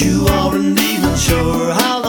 You aren't even sure how